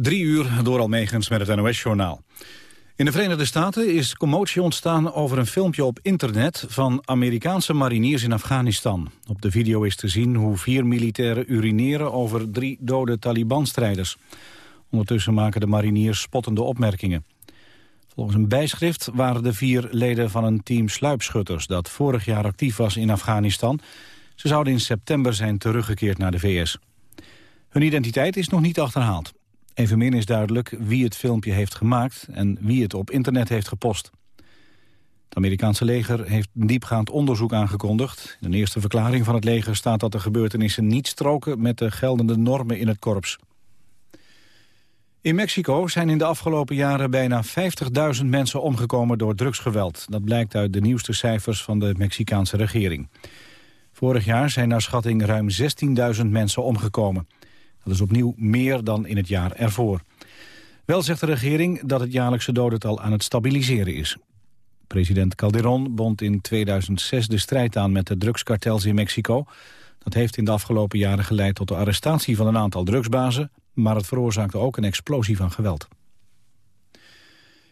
Drie uur door Almegens met het NOS-journaal. In de Verenigde Staten is commotie ontstaan over een filmpje op internet... van Amerikaanse mariniers in Afghanistan. Op de video is te zien hoe vier militairen urineren... over drie dode Taliban-strijders. Ondertussen maken de mariniers spottende opmerkingen. Volgens een bijschrift waren de vier leden van een team sluipschutters... dat vorig jaar actief was in Afghanistan. Ze zouden in september zijn teruggekeerd naar de VS. Hun identiteit is nog niet achterhaald. Evenmin is duidelijk wie het filmpje heeft gemaakt en wie het op internet heeft gepost. Het Amerikaanse leger heeft een diepgaand onderzoek aangekondigd. In de eerste verklaring van het leger staat dat de gebeurtenissen niet stroken met de geldende normen in het korps. In Mexico zijn in de afgelopen jaren bijna 50.000 mensen omgekomen door drugsgeweld. Dat blijkt uit de nieuwste cijfers van de Mexicaanse regering. Vorig jaar zijn naar schatting ruim 16.000 mensen omgekomen. Dat is opnieuw meer dan in het jaar ervoor. Wel zegt de regering dat het jaarlijkse dodental aan het stabiliseren is. President Calderon bond in 2006 de strijd aan met de drugskartels in Mexico. Dat heeft in de afgelopen jaren geleid tot de arrestatie van een aantal drugsbazen... maar het veroorzaakte ook een explosie van geweld.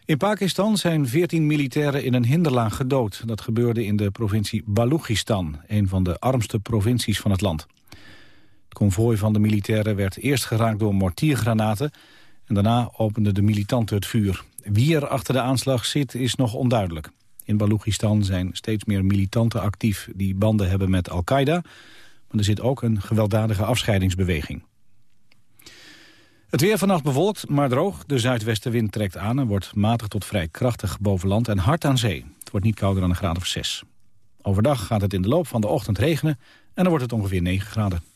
In Pakistan zijn 14 militairen in een hinderlaag gedood. Dat gebeurde in de provincie Balochistan, een van de armste provincies van het land. Konvooi van de militairen werd eerst geraakt door mortiergranaten... en daarna openden de militanten het vuur. Wie er achter de aanslag zit is nog onduidelijk. In Balochistan zijn steeds meer militanten actief die banden hebben met Al-Qaeda... maar er zit ook een gewelddadige afscheidingsbeweging. Het weer vannacht bewolkt, maar droog. De zuidwestenwind trekt aan en wordt matig tot vrij krachtig boven land en hard aan zee. Het wordt niet kouder dan een graad of 6. Overdag gaat het in de loop van de ochtend regenen en dan wordt het ongeveer 9 graden.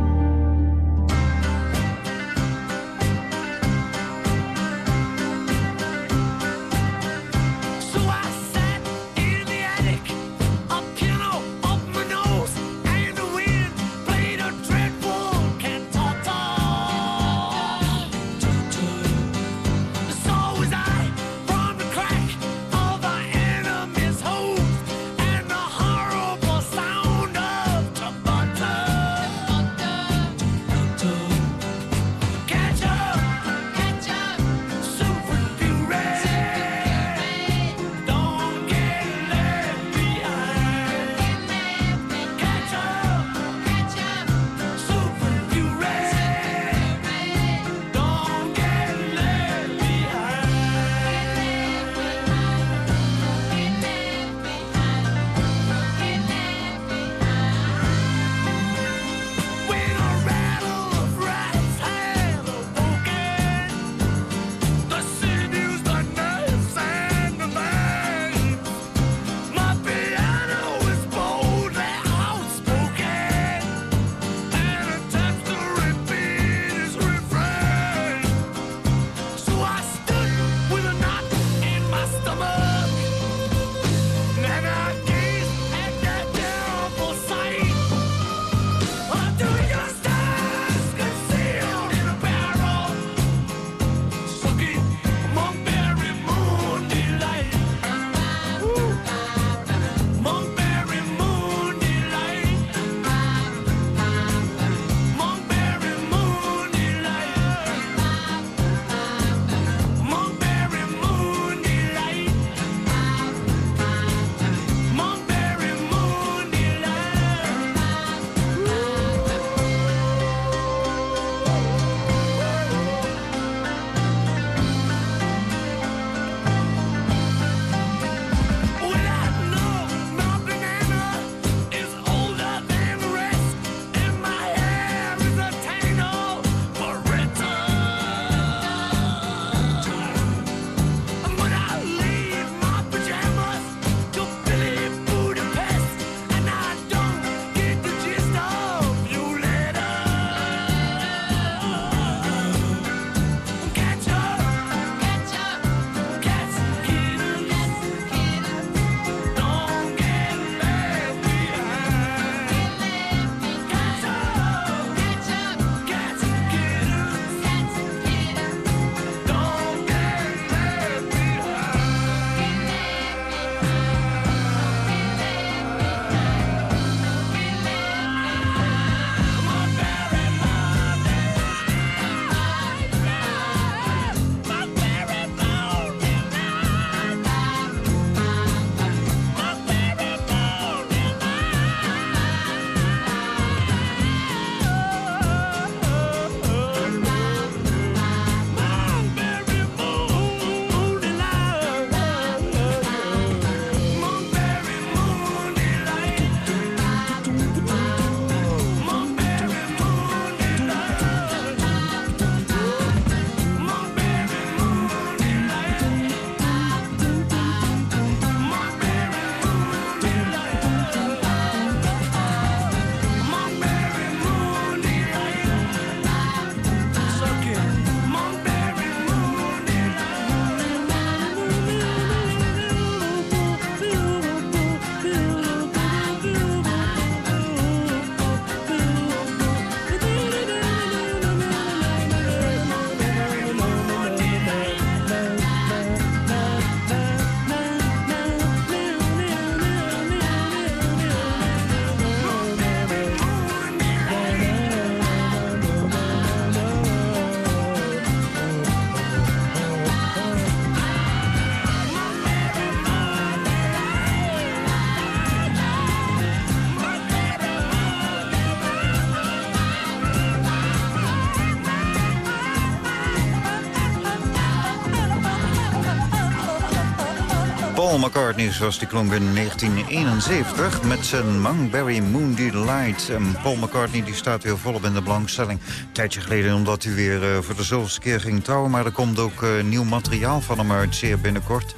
McCartney, zoals die klonk in 1971... met zijn Mangberry Moon Delight. Paul McCartney die staat weer volop in de belangstelling. Een tijdje geleden omdat hij weer uh, voor de zoveelste keer ging trouwen... maar er komt ook uh, nieuw materiaal van hem uit, zeer binnenkort.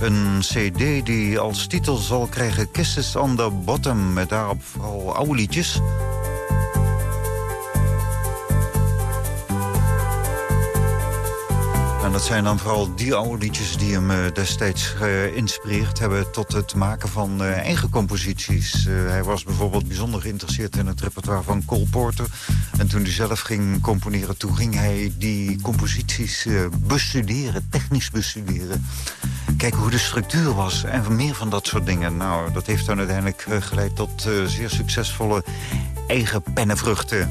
Een cd die als titel zal krijgen Kisses on the Bottom... met daarop vooral oude liedjes... dat zijn dan vooral die oude liedjes die hem uh, destijds geïnspireerd hebben... tot het maken van uh, eigen composities. Hij was bijvoorbeeld bijzonder geïnteresseerd in het repertoire van Cole Porter. En toen hij zelf ging componeren, toen ging hij die composities bestuderen, technisch bestuderen. Kijken hoe de structuur was en meer van dat soort dingen. Nou, dat heeft dan uiteindelijk geleid tot zeer succesvolle eigen pennenvruchten.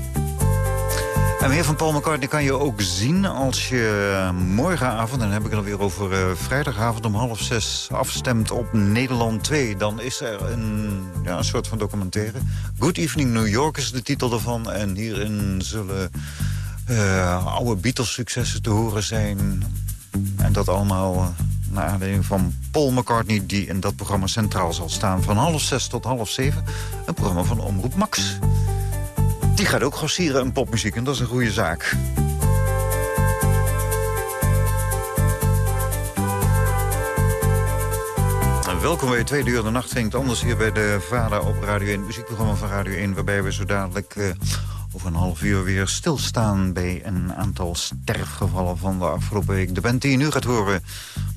En meer van Paul McCartney kan je ook zien als je morgenavond... en dan heb ik het alweer over uh, vrijdagavond om half zes afstemt op Nederland 2. Dan is er een, ja, een soort van documentaire. Good Evening New York is de titel ervan. En hierin zullen uh, oude Beatles-successen te horen zijn. En dat allemaal naar aanleiding van Paul McCartney... die in dat programma centraal zal staan van half zes tot half zeven. Een programma van Omroep Max. Die gaat ook grossieren in popmuziek en dat is een goede zaak. Welkom bij Tweede Uur de Nacht. Ging anders hier bij de Vader op Radio 1. muziekprogramma van Radio 1. Waarbij we zo dadelijk uh, over een half uur weer stilstaan... bij een aantal sterfgevallen van de afgelopen week. De band die je nu gaat horen,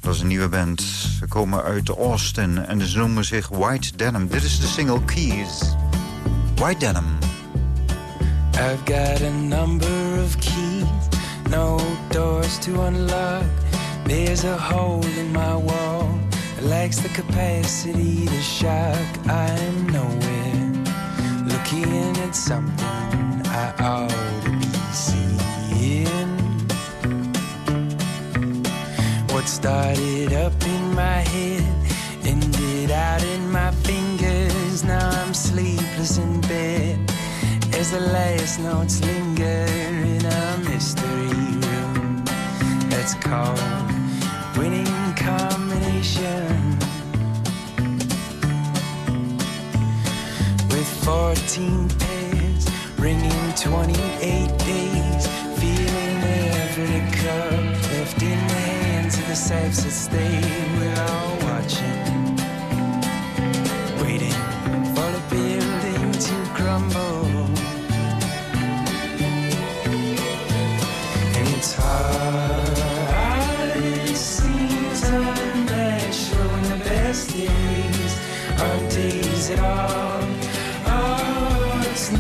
dat is een nieuwe band. Ze komen uit Austin en ze noemen zich White Denim. Dit is de single Keys. White Denim. I've got a number of keys, no doors to unlock. There's a hole in my wall that lacks the capacity to shock. I'm nowhere looking at something I ought to be seeing. What started up in my head ended out in my fingers. Now I'm sleepless in bed as the last notes linger in a mystery room that's called winning combination. With 14 pairs, ringing 28 days, feeling every cup left in the hands of the safes that stay. We're all watching, days at all. Oh, it's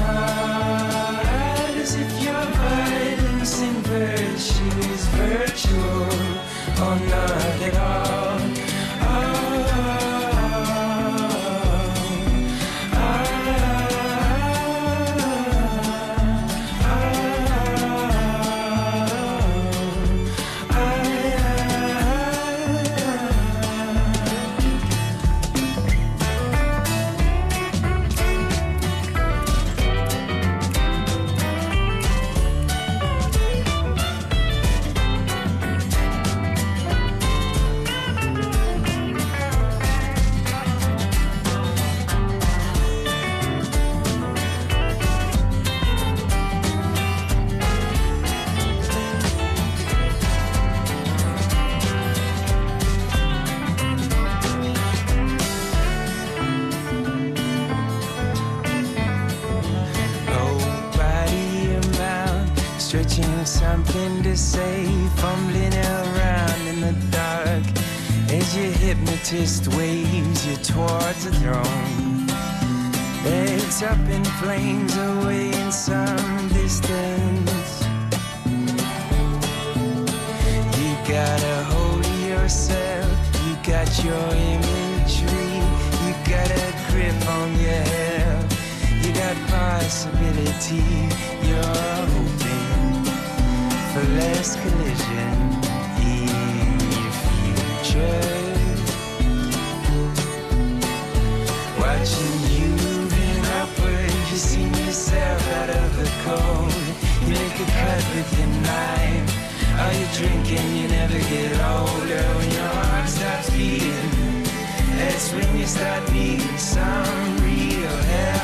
your imagery, you got a grip on your hair, you got possibility, you're hoping for less collision in your future. Watching you moving upward, you see yourself out of the cold. You make a cut with your knife. Are you drinking? You never get older when your heart stops beating. That's when you start needing some real help.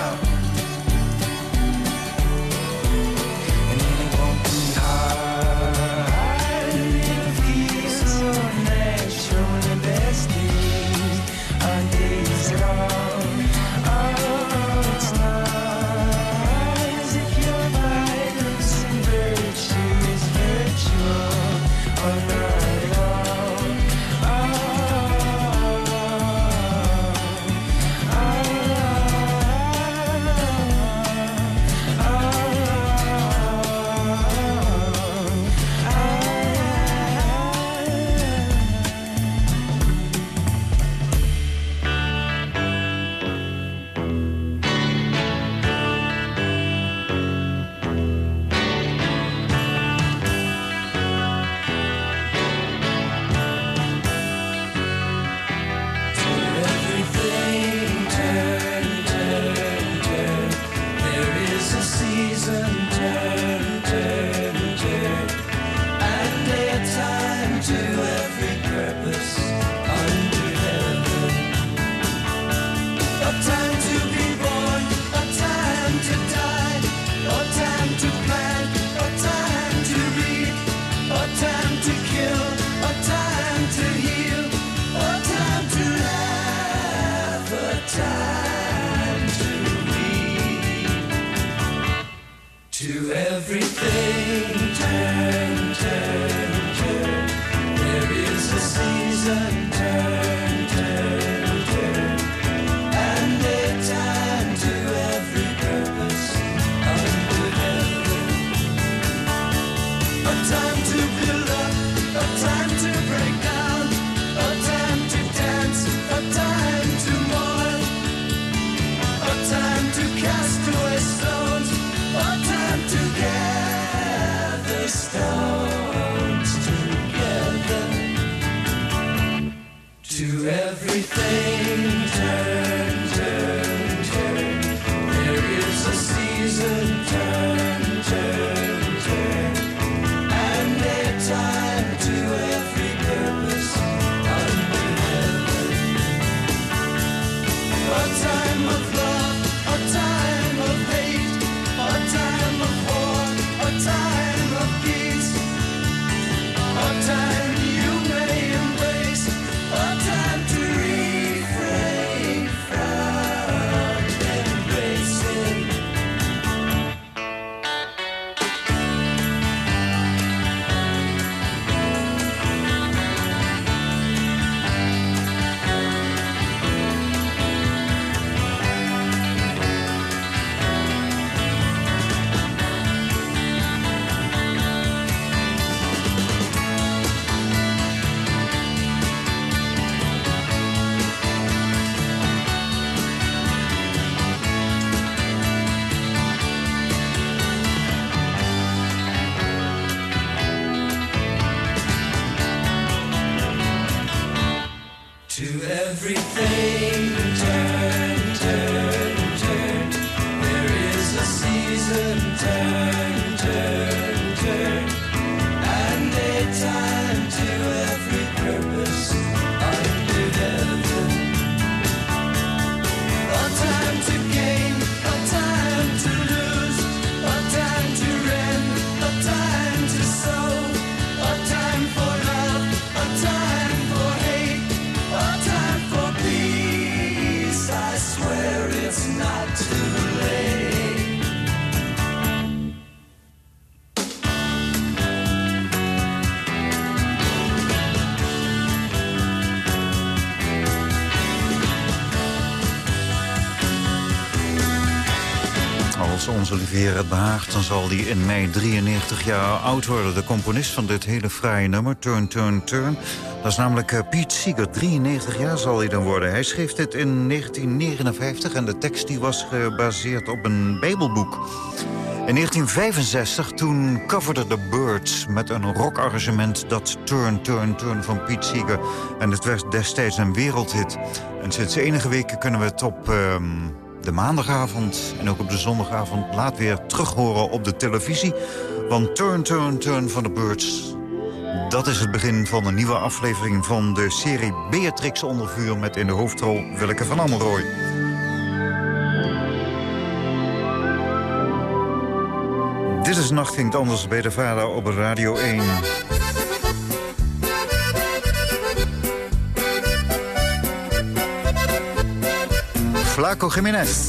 dan zal die in mei 93 jaar oud worden. De componist van dit hele fraaie nummer, Turn, Turn, Turn... dat is namelijk eh, Piet Seeger. 93 jaar zal hij dan worden. Hij schreef dit in 1959 en de tekst die was gebaseerd op een bijbelboek. In 1965 toen coverde The Birds met een rockarrangement dat Turn, Turn, Turn van Pete Seeger. En het werd destijds een wereldhit. En sinds enige weken kunnen we het op... Ehm, de maandagavond en ook op de zondagavond laat weer terug horen op de televisie. Want Turn, Turn, Turn van de Birds... Dat is het begin van een nieuwe aflevering van de serie Beatrix onder vuur... met in de hoofdrol Willeke van Amelrooy. Dit is Nacht Anders bij de Vader op Radio 1. Flaco Jiménez.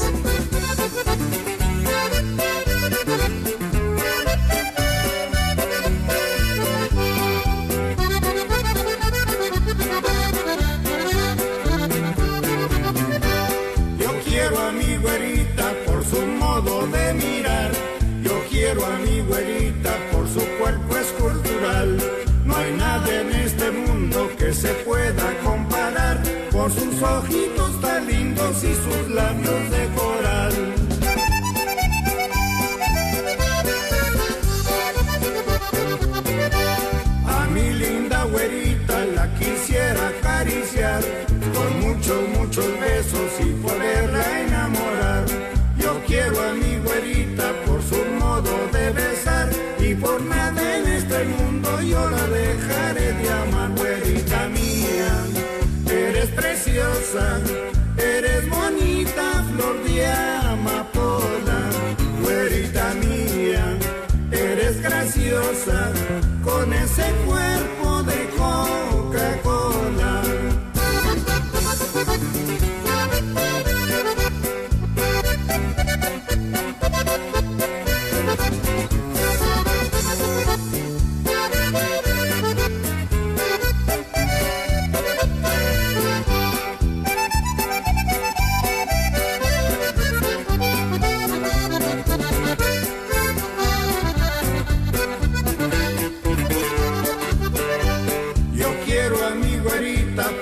Y sus labios de coral. A mi linda güerita la quisiera acariciar con muchos, muchos besos y poderla enamorar. Yo quiero a mi güerita por su modo de besar y por nada en este mundo yo la dejaré de amar, güerita mía. Eres preciosa, yeah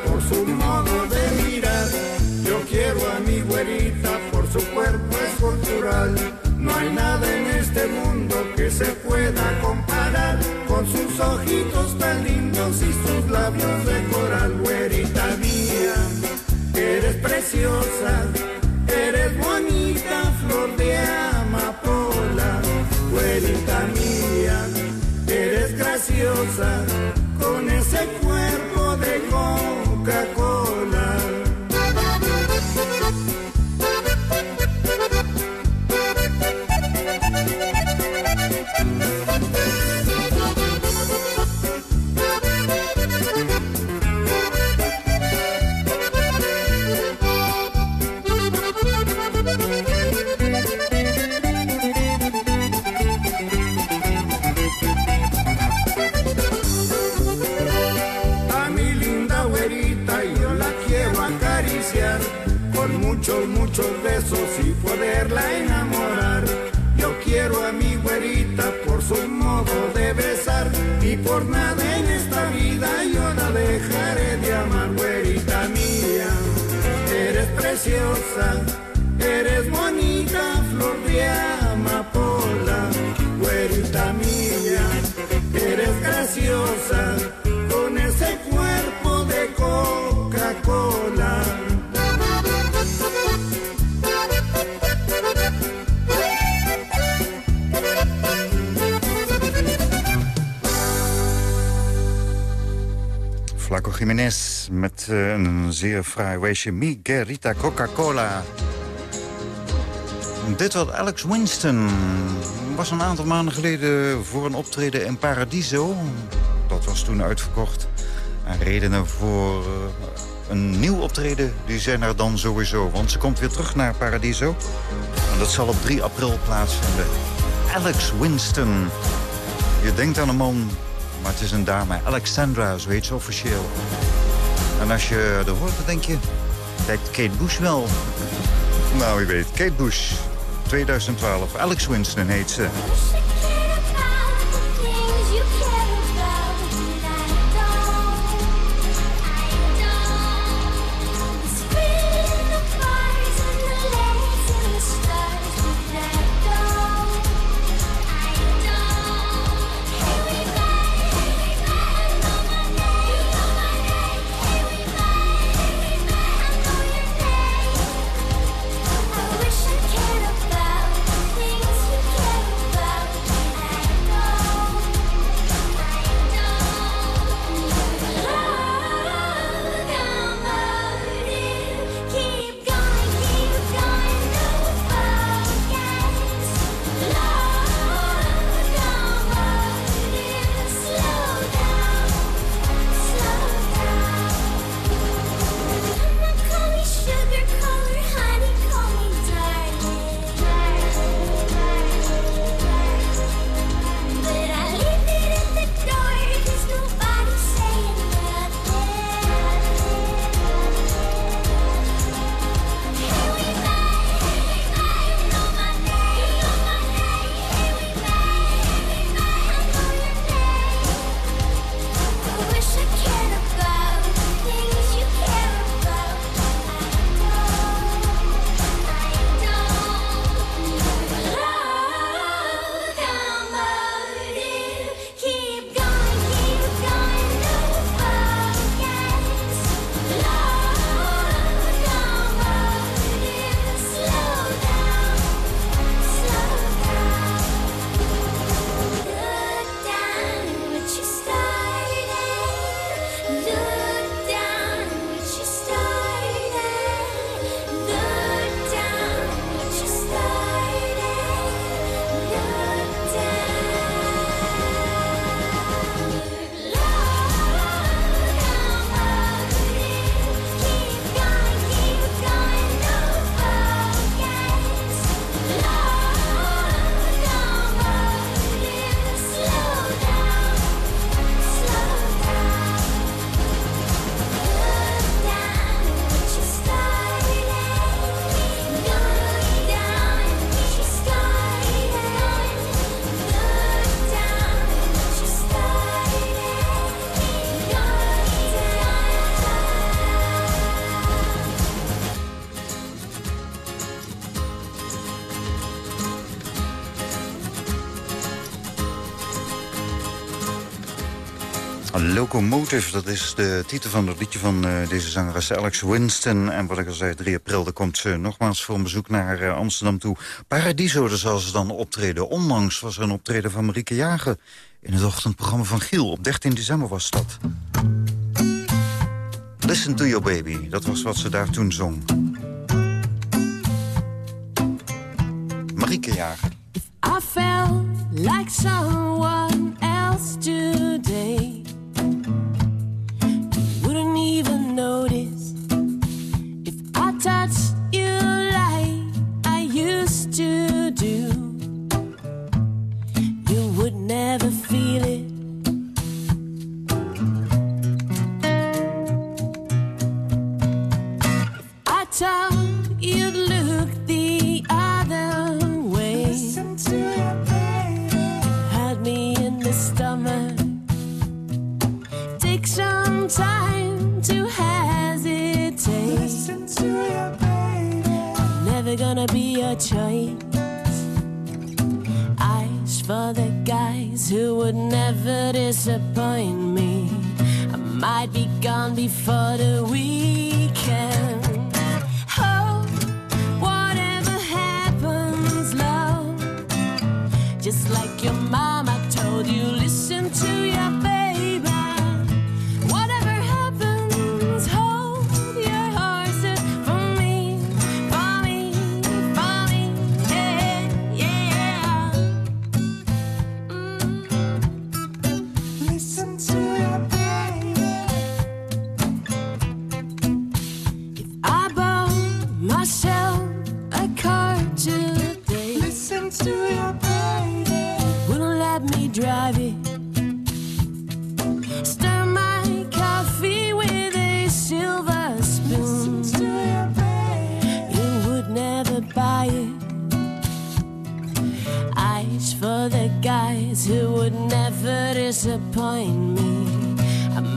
por su modo de mirar. Yo quiero a mi güerita por su cuerpo escultural. No hay nada en este mundo que se pueda comparar con sus ojitos tan lindos y sus labios de coral. Güerita mía, eres preciosa, eres bonita, flor de amapola. Güerita mía, eres graciosa Oh. De besar y por nada en esta vida yo la dejaré de amar, güerita mía. Eres preciosa, eres bonita, flor de Jiménez met eh, een zeer fraai weesje. Miguelita Coca-Cola. Dit was Alex Winston. Was een aantal maanden geleden voor een optreden in Paradiso. Dat was toen uitverkocht. En redenen voor eh, een nieuw optreden, die zijn er dan sowieso. Want ze komt weer terug naar Paradiso. En dat zal op 3 april plaatsvinden. Alex Winston. Je denkt aan een man, maar het is een dame. Alexandra, zo ze officieel. En als je er hoort, dan denk je... Lijkt Kate Bush wel. Nou, wie weet. Kate Bush, 2012. Alex Winston heet ze. Locomotive, dat is de titel van het liedje van uh, deze zangeres Alex Winston. En wat ik al zei, 3 april, daar komt ze nogmaals voor een bezoek naar uh, Amsterdam toe. Paradiso, daar zal ze dan optreden. Onlangs was er een optreden van Marieke Jager in het ochtendprogramma van Giel. Op 13 december was dat. Listen to your baby, dat was wat ze daar toen zong. Marieke Jager. I felt like someone else today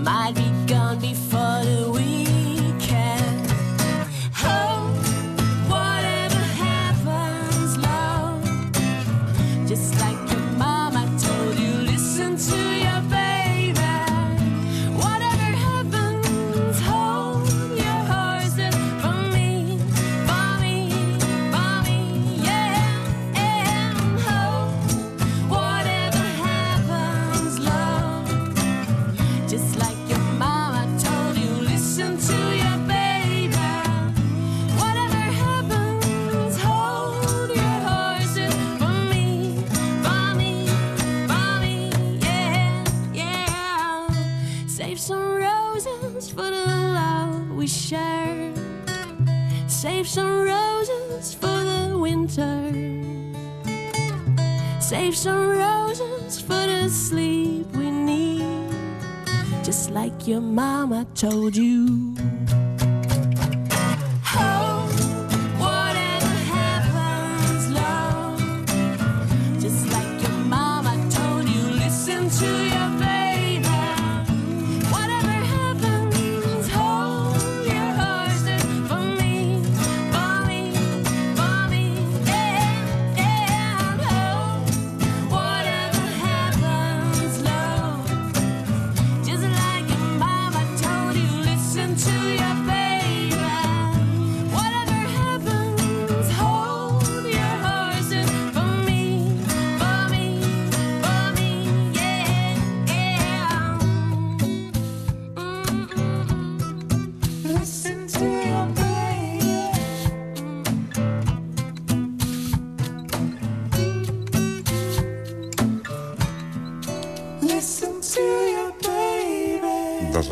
might be told you.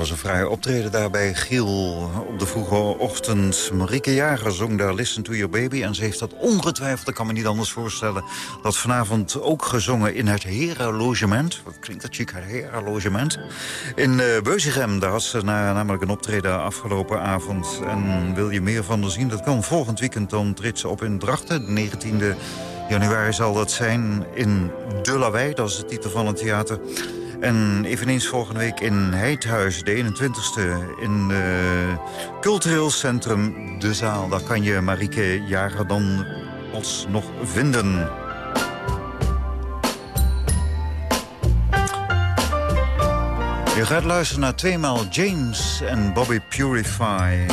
Was een vrije optreden daar bij Giel op de vroege ochtend. Marieke Jager zong daar Listen to Your Baby. En ze heeft dat ongetwijfeld, ik kan me niet anders voorstellen... dat vanavond ook gezongen in het Hera-logement. Wat klinkt dat chic, het Hera-logement. In uh, Beuzegem, daar had ze na, namelijk een optreden afgelopen avond. En wil je meer van haar zien, dat kan volgend weekend. Dan treedt ze op in Drachten, de 19e januari zal dat zijn. In De Lawei, dat is de titel van het theater... En eveneens volgende week in Heidhuis, de 21ste... in uh, cultureel centrum De Zaal. Daar kan je Marieke Jager dan alsnog vinden. Je gaat luisteren naar tweemaal James en Bobby Purify.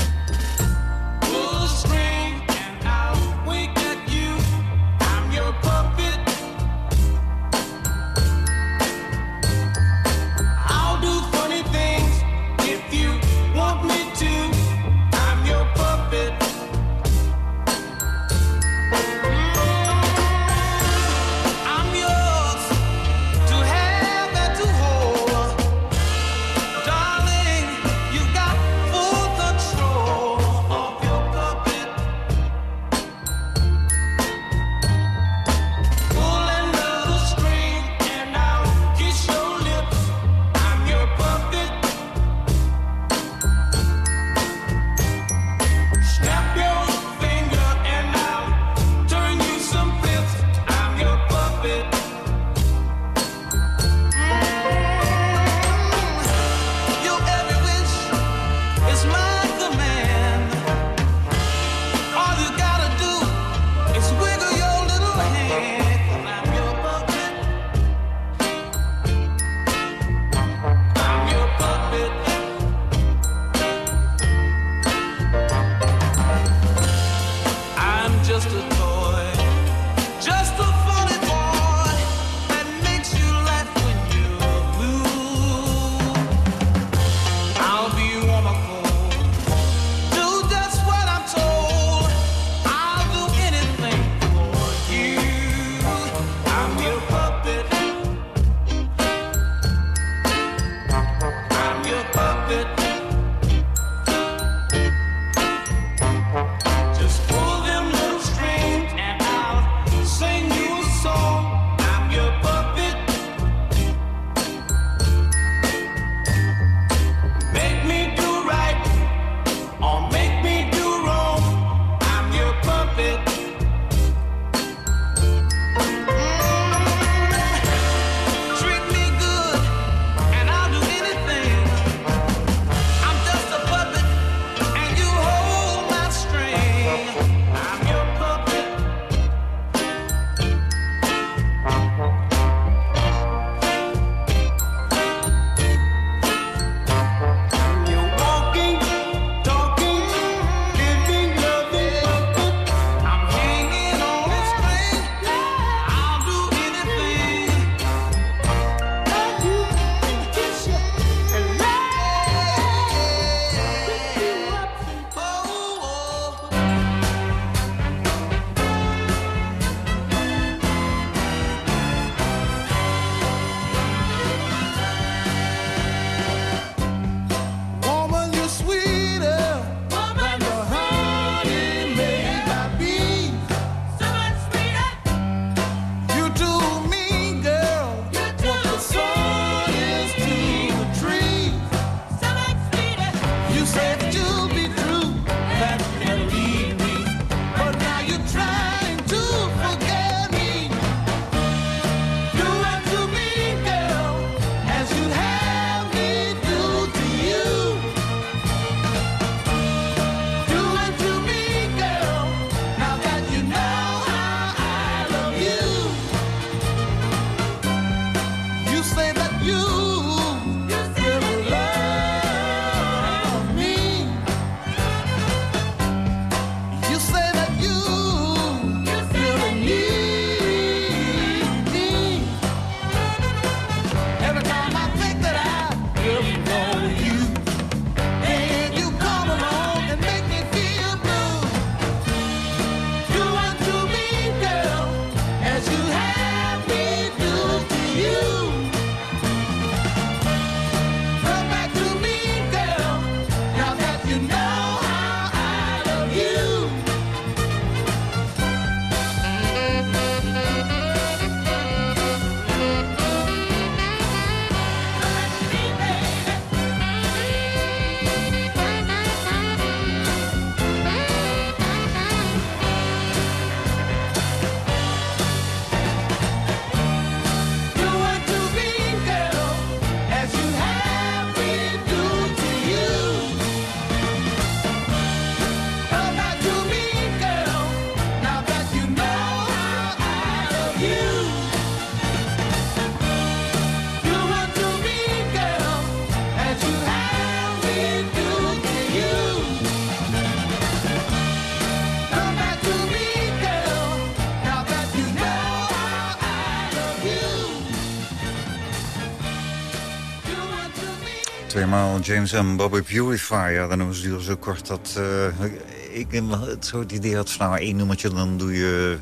Tweemaal James en Bobby Purify. Ja, dan was het zo kort dat uh, ik het het idee had van nou één nummertje, dan doe je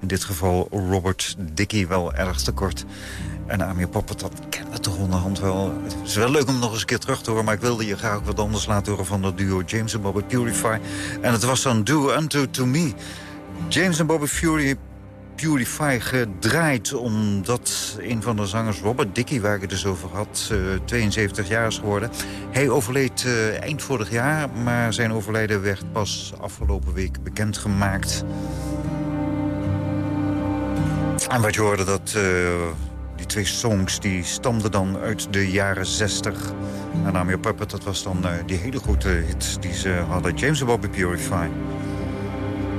in dit geval Robert Dickey wel erg te kort. En Amir Poppert, dat kennen we toch onderhand wel. Het is wel leuk om nog eens een keer terug te horen... maar ik wilde je graag wat anders laten horen van dat duo James en Bobby Purify. En het was dan Do Unto To Me. James en Bobby Fury Purify gedraaid... omdat een van de zangers, Robert Dickey, waar ik het dus over had... 72 jaar is geworden. Hij overleed uh, eind vorig jaar... maar zijn overlijden werd pas afgelopen week bekendgemaakt. En wat je hoorde, dat... Uh, die twee songs die stamden dan uit de jaren 60. En Amir Puppet, dat was dan die hele grote hit die ze hadden. James Bobby Purify.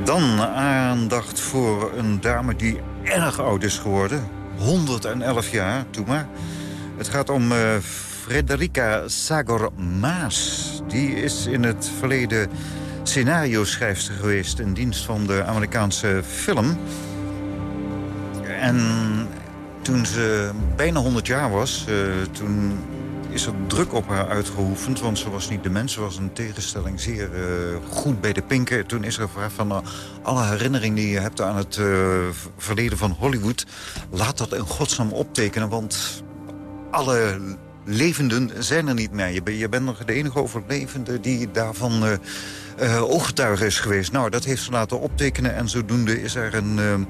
Dan aandacht voor een dame die erg oud is geworden. 111 jaar, doe maar. Het gaat om uh, Frederica Sagor Maas. Die is in het verleden scenario-schrijfster geweest... in dienst van de Amerikaanse film. En toen ze bijna 100 jaar was, uh, toen is er druk op haar uitgeoefend. Want ze was niet de mens, ze was een tegenstelling zeer uh, goed bij de pinken. Toen is er gevraagd van uh, alle herinneringen die je hebt aan het verleden van Hollywood... laat dat in godsnaam optekenen, want alle levenden zijn er niet meer. Je, ben, je bent nog de enige overlevende die daarvan ooggetuige is geweest. Nou, dat heeft ze laten optekenen en zodoende is er een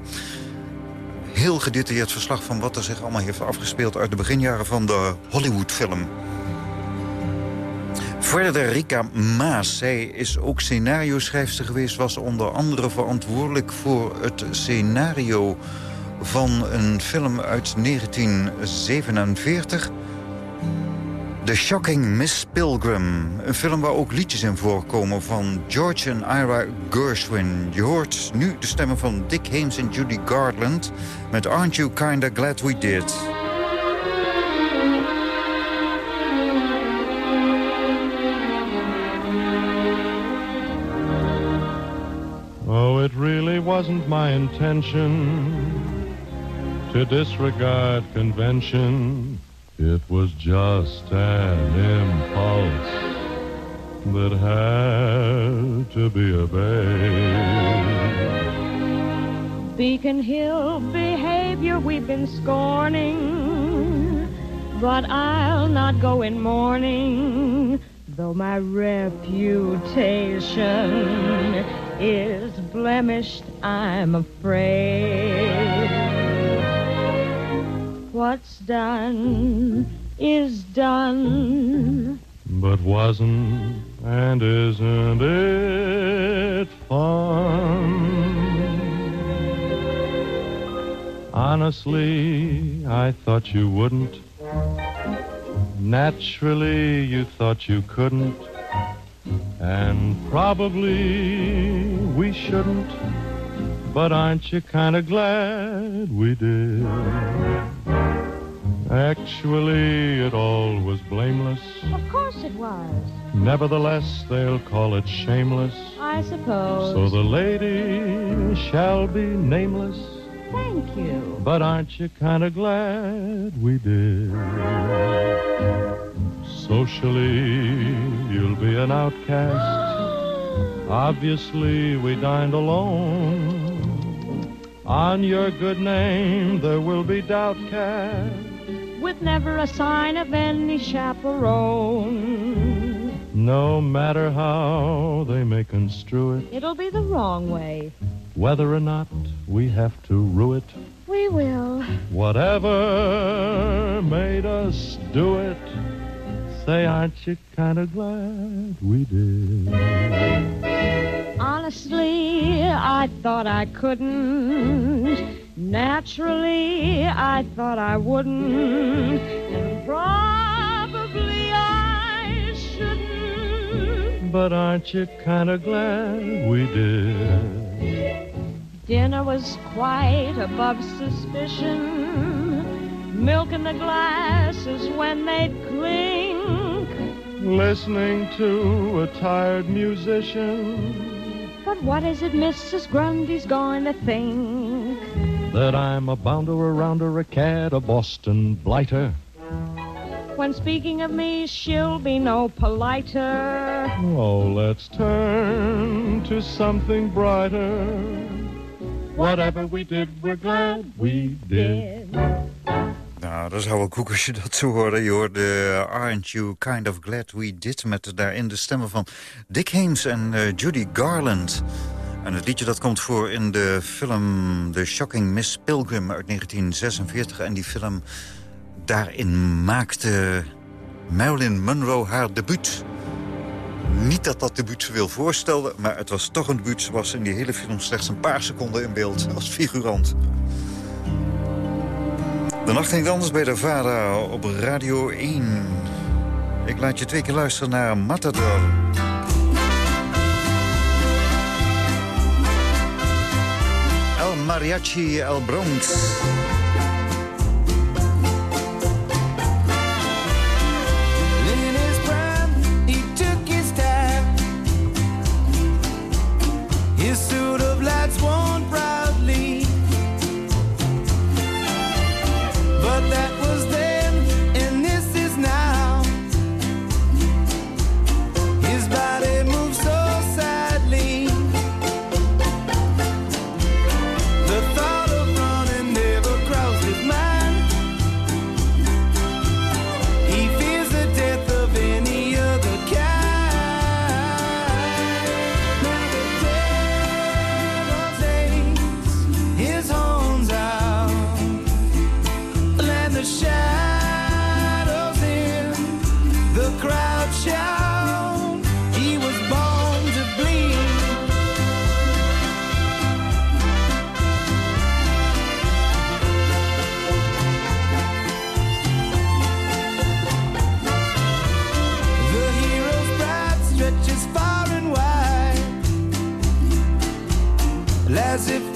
heel gedetailleerd verslag van wat er zich allemaal heeft afgespeeld... uit de beginjaren van de Hollywoodfilm. Frederica Maas, zij is ook scenario-schrijfster geweest... was onder andere verantwoordelijk voor het scenario van een film uit 1947... The Shocking Miss Pilgrim. Een film waar ook liedjes in voorkomen van George en Ira Gershwin. Je hoort nu de stemmen van Dick Haynes en Judy Garland... met Aren't You Kinda Glad We Did. Oh, it really wasn't my intention to disregard convention. It was just an impulse that had to be obeyed. Beacon Hill behavior we've been scorning, but I'll not go in mourning, though my reputation is blemished, I'm afraid. What's done is done. But wasn't and isn't it fun? Honestly, I thought you wouldn't. Naturally, you thought you couldn't. And probably we shouldn't. But aren't you kind of glad we did? Actually, it all was blameless. Of course it was. Nevertheless, they'll call it shameless. I suppose. So the lady shall be nameless. Thank you. But aren't you kind of glad we did? Socially, you'll be an outcast. Obviously, we dined alone. On your good name, there will be doubt cast with never a sign of any chaperone. No matter how they may construe it, it'll be the wrong way. Whether or not we have to rue it, we will. Whatever made us do it, say, aren't you kind of glad we did? Honestly, I thought I couldn't. Naturally, I thought I wouldn't, and probably I shouldn't. But aren't you kind of glad we did? Dinner was quite above suspicion. Milk in the glasses when they'd clink. Listening to a tired musician. But what is it Mrs. Grundy's going to think? that I'm a bounder, a rounder, a cad, a Boston blighter. when speaking of me, she'll be no politer. Oh, let's turn to something brighter. Whatever we did, we're glad we did. Nou, dat zou wel koek als je dat zo hoorde. Je hoorde Aren't You Kind of Glad We Did... met daarin de stemmen van Dick Hames en eh, Judy Garland. En het liedje dat komt voor in de film The Shocking Miss Pilgrim uit 1946. En die film, daarin maakte Marilyn Monroe haar debuut. Niet dat dat debuut ze wil voorstellen, maar het was toch een debuut. Ze was in die hele film slechts een paar seconden in beeld als figurant. De nacht ging anders bij de VARA op Radio 1. Ik laat je twee keer luisteren naar Matador. El Mariachi El Bronx. As if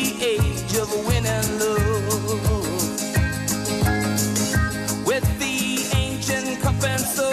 of winning love with the ancient cup and sword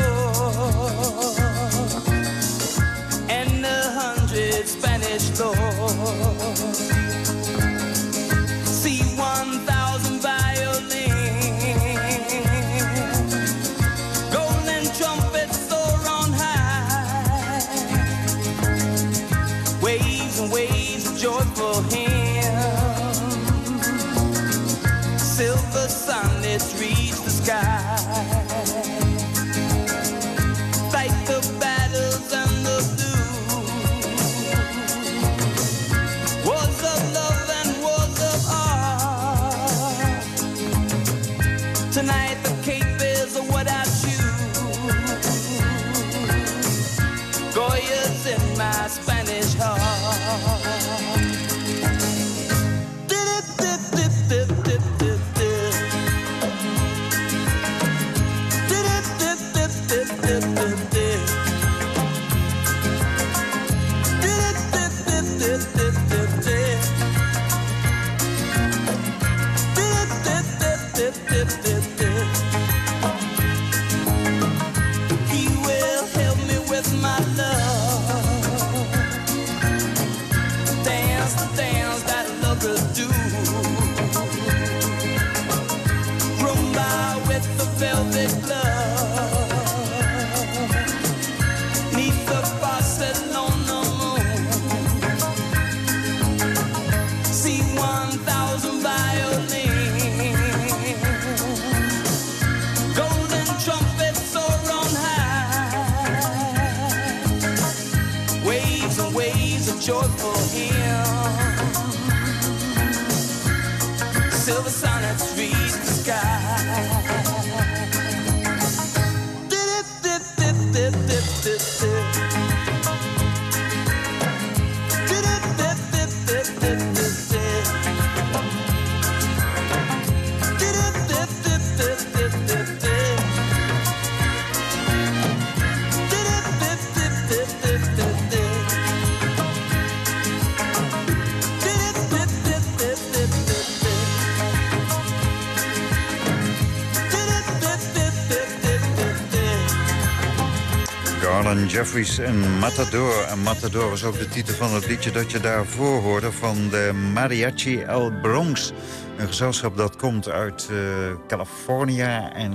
Jeffries en Matador. En Matador was ook de titel van het liedje dat je daarvoor hoorde... van de Mariachi El Bronx. Een gezelschap dat komt uit uh, California en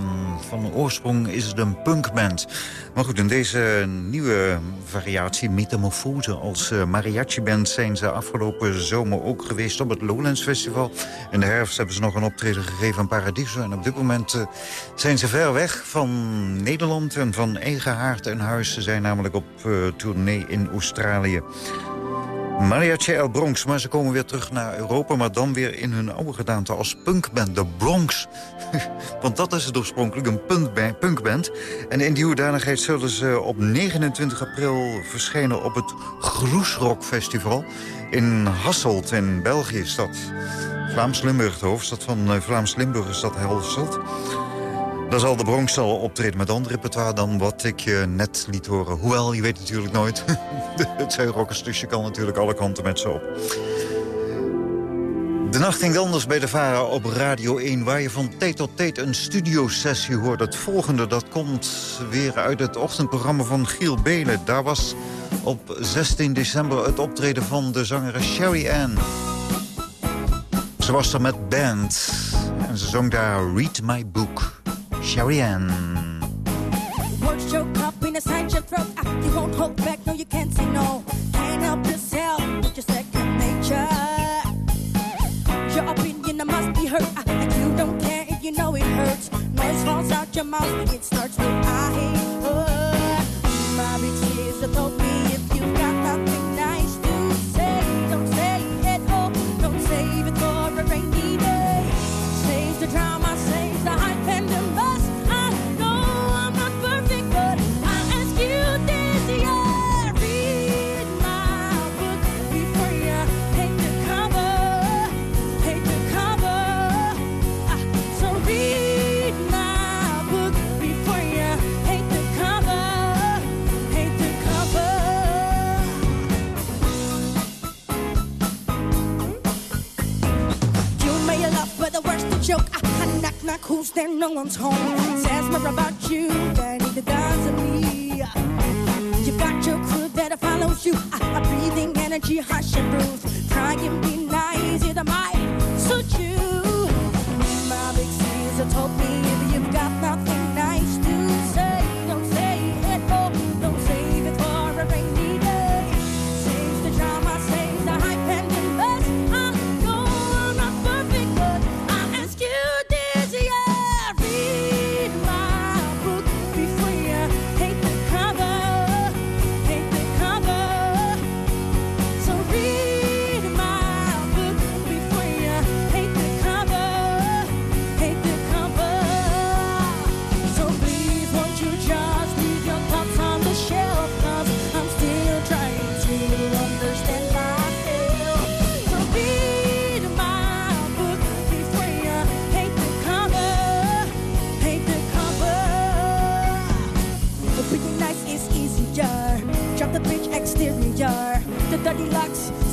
van oorsprong is het een punkband. Maar goed, in deze nieuwe variatie, Metamorfose als uh, mariachi-band... zijn ze afgelopen zomer ook geweest op het Lowlands Festival. In de herfst hebben ze nog een optreden gegeven aan Paradiso. En op dit moment uh, zijn ze ver weg van Nederland en van eigen haard en huis. Ze zijn namelijk op tournee in Australië. Mariachi El Bronx, maar ze komen weer terug naar Europa... maar dan weer in hun oude gedaante als punkband, de Bronx. Want dat is het oorspronkelijk, een punkba- punkband. En in die hoedanigheid zullen ze op 29 april verschijnen... op het Groesrock Festival in Hasselt in België is dat. Vlaams-Limburg, de hoofdstad van eh, Vlaams-Limburg is dat Hasselt. Daar zal de Bronx optreden met ander repertoire dan wat ik je net liet horen. Hoewel, je weet natuurlijk nooit. het Zeerockers kan natuurlijk alle kanten met ze op. De nacht ging anders bij de VARA op Radio 1... waar je van tijd tot tijd een studiosessie hoort. Het volgende dat komt weer uit het ochtendprogramma van Giel Belen. Daar was op 16 december het optreden van de zangeres Sherry Ann. Ze was er met band en ze zong daar Read My Book. Up in a your throat. You won't hold back, no, you can't say no. Can't help yourself second nature. Your opinion must be heard. And you don't care if you know it hurts. Noise falls out your mouth, it starts with I her. My sister told me there? No one's home. Says more about you than it does of me. You got your crew that follows you. I breathing energy, hush and bruise.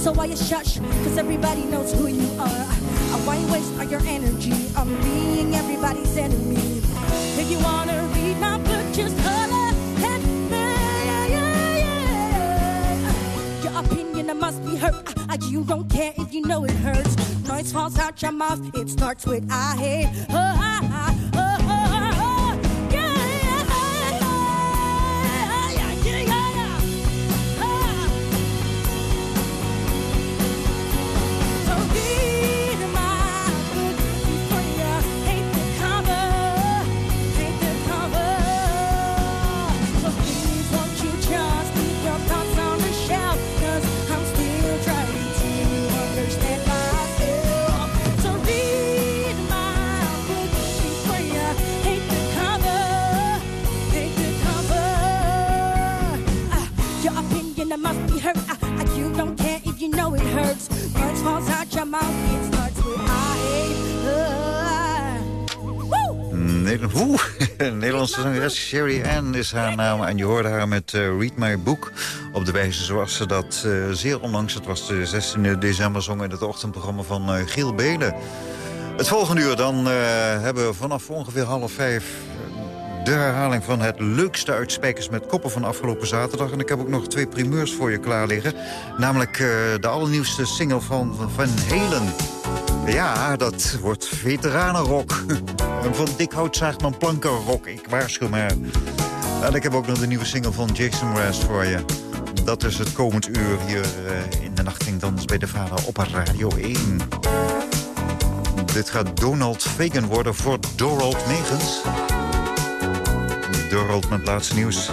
So why you shush? Cause everybody knows who you are. Uh, Why waste all your energy on being everybody's enemy? If you wanna read my book, just holler at me. Yeah, yeah. yeah. Your opinion I must be heard. Uh, uh, you don't care if you know it hurts. Noise falls out your mouth. It starts with I hate. Sherry Ann is haar naam. En je hoorde haar met eh, Read My Book. Op de wijze zoals ze dat eh, zeer onlangs, het was de 16 december, zong in het ochtendprogramma van eh, Giel Belen. Het volgende uur dan hebben we vanaf ongeveer half vijf de herhaling van het leukste uit Spijkers met Koppen van afgelopen zaterdag. En ik heb ook nog twee primeurs voor je klaar liggen. Namelijk de allernieuwste single van Van Halen. Ja, dat wordt veteranenrock. En van dik hout zaagt man plankenrock. Ik waarschuw maar. En ik heb ook nog de nieuwe single van Jason Mraz voor je. Dat is het komend uur hier eh, in de Nacht Dans bij de Vader op Radio 1. Dit gaat Donald Fagan worden voor Dorald Megens. Dorald met laatste nieuws.